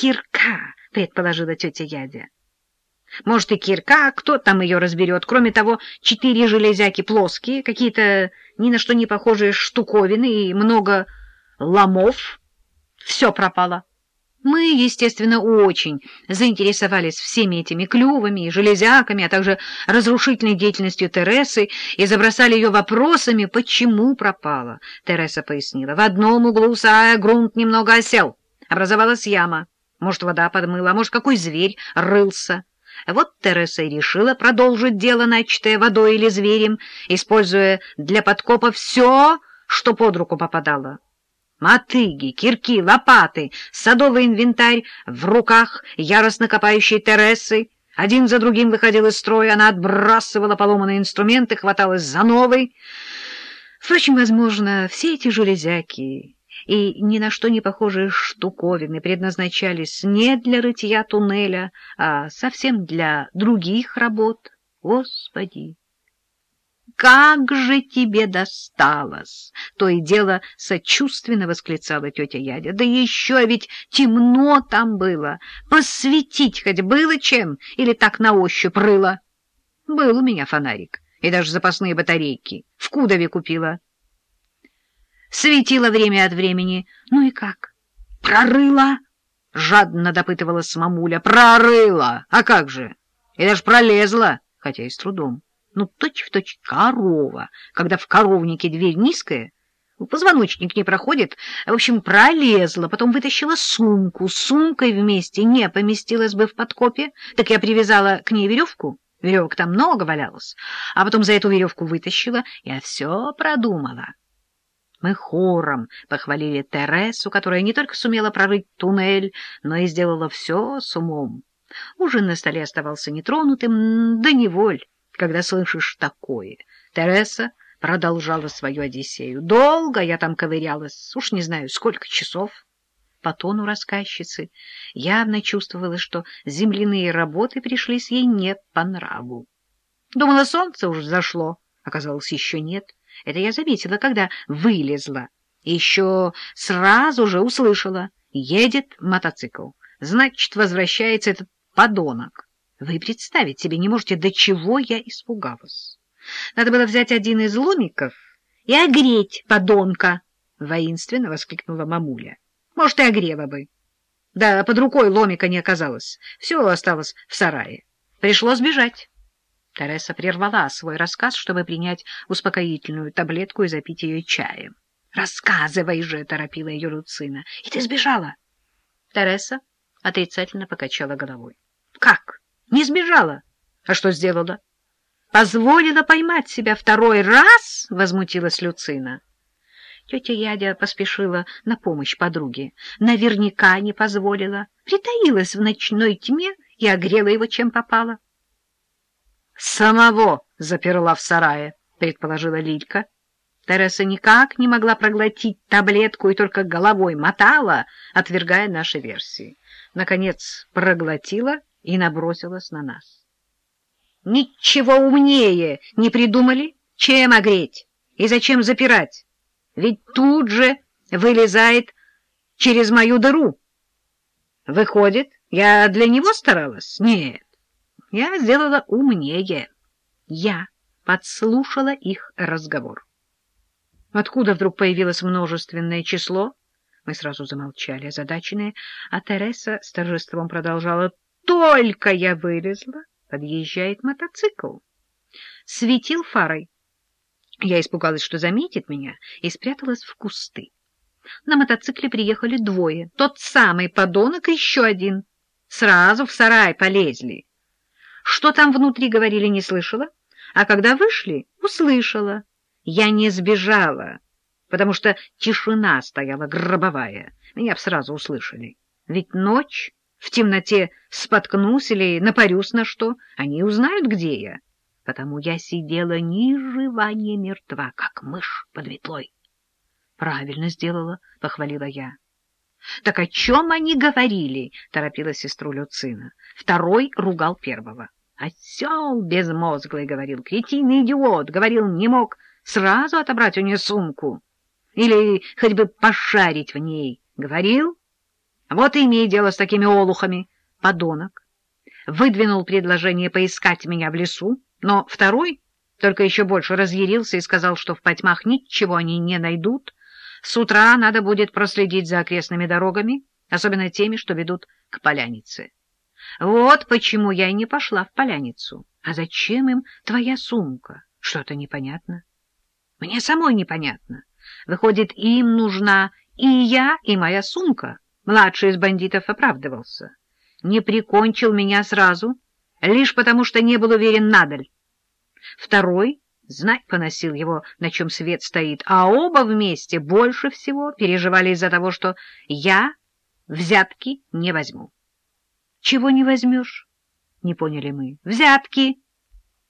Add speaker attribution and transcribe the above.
Speaker 1: кирка, предположила тетя Ядя. Может, и кирка, кто там ее разберет? Кроме того, четыре железяки плоские, какие-то ни на что не похожие штуковины и много ломов. Все пропало. Мы, естественно, очень заинтересовались всеми этими клювами и железяками, а также разрушительной деятельностью Тересы и забросали ее вопросами, почему пропала. Тереса пояснила. В одном углу сарая грунт немного осел. Образовалась яма. Может, вода подмыла, может, какой зверь рылся. Вот Тереса и решила продолжить дело, начатое водой или зверем, используя для подкопа все, что под руку попадало. Мотыги, кирки, лопаты, садовый инвентарь в руках яростно копающей Тересы. Один за другим выходил из строя, она отбрасывала поломанные инструменты, хваталась за новый. Впрочем, возможно, все эти железяки и ни на что не похожие штуковины предназначались не для рытья туннеля, а совсем для других работ. Господи! как же тебе досталось!» То и дело сочувственно восклицала тетя Ядя. «Да еще ведь темно там было! Посветить хоть было чем? Или так на ощупь рыло?» «Был у меня фонарик, и даже запасные батарейки. В Кудове купила». Светила время от времени. «Ну и как? Прорыла?» — жадно допытывалась мамуля. «Прорыла! А как же? И даже пролезла, хотя и с трудом» ну, точь-в-точь корова, когда в коровнике дверь низкая, позвоночник не проходит, в общем, пролезла, потом вытащила сумку, с сумкой вместе не поместилась бы в подкопе, так я привязала к ней веревку, веревок там много валялось, а потом за эту веревку вытащила, я все продумала. Мы хором похвалили Тересу, которая не только сумела прорыть туннель, но и сделала все с умом. Ужин на столе оставался нетронутым, да неволь когда слышишь такое. Тереса продолжала свою Одиссею. Долго я там ковырялась, уж не знаю, сколько часов. По тону рассказчицы явно чувствовала, что земляные работы пришлись ей не по нраву. Думала, солнце уже зашло, оказалось, еще нет. Это я заметила, когда вылезла. Еще сразу же услышала. Едет мотоцикл. Значит, возвращается этот подонок. Вы представить себе не можете, до чего я испугалась. Надо было взять один из ломиков и огреть подонка, — воинственно воскликнула мамуля. Может, и огрела бы. Да, под рукой ломика не оказалось. Все осталось в сарае. Пришлось бежать. Тереса прервала свой рассказ, чтобы принять успокоительную таблетку и запить ее чаем. — Рассказывай же, — торопила ее Люцина. — И ты сбежала? Тереса отрицательно покачала головой. — Как? Не сбежала. А что сделала? Позволила поймать себя второй раз? Возмутилась Люцина. Тетя Ядя поспешила на помощь подруге. Наверняка не позволила. Притаилась в ночной тьме и огрела его, чем попало. «Самого заперла в сарае», — предположила Лилька. Тереса никак не могла проглотить таблетку и только головой мотала, отвергая наши версии. Наконец проглотила и набросилась на нас. Ничего умнее не придумали, чем огреть и зачем запирать, ведь тут же вылезает через мою дыру. Выходит, я для него старалась? Нет, я сделала умнее. Я подслушала их разговор. Откуда вдруг появилось множественное число? Мы сразу замолчали, озадаченные, а Тереса с торжеством продолжала только я вылезла, подъезжает мотоцикл. Светил фарой. Я испугалась, что заметит меня, и спряталась в кусты. На мотоцикле приехали двое. Тот самый подонок и еще один. Сразу в сарай полезли. Что там внутри говорили, не слышала, а когда вышли, услышала. Я не сбежала, потому что тишина стояла гробовая. Меня б сразу услышали. Ведь ночь... В темноте споткнусь или напарюсь на что, они узнают, где я. Потому я сидела ни жива, ни мертва, как мышь под метлой. — Правильно сделала, — похвалила я. — Так о чем они говорили? — торопила сестру Люцина. Второй ругал первого. — Осел безмозглый, — говорил, — кретин идиот, — говорил, не мог сразу отобрать у нее сумку. Или хоть бы пошарить в ней. Говорил? Вот и имей дело с такими олухами, подонок. Выдвинул предложение поискать меня в лесу, но второй только еще больше разъярился и сказал, что в потьмах ничего они не найдут. С утра надо будет проследить за окрестными дорогами, особенно теми, что ведут к полянице. Вот почему я и не пошла в поляницу. А зачем им твоя сумка? Что-то непонятно. Мне самой непонятно. Выходит, им нужна и я, и моя сумка. Младший из бандитов оправдывался. Не прикончил меня сразу, лишь потому, что не был уверен надаль. Второй, знать поносил его, на чем свет стоит, а оба вместе больше всего переживали из-за того, что я взятки не возьму. — Чего не возьмешь? — не поняли мы. — Взятки!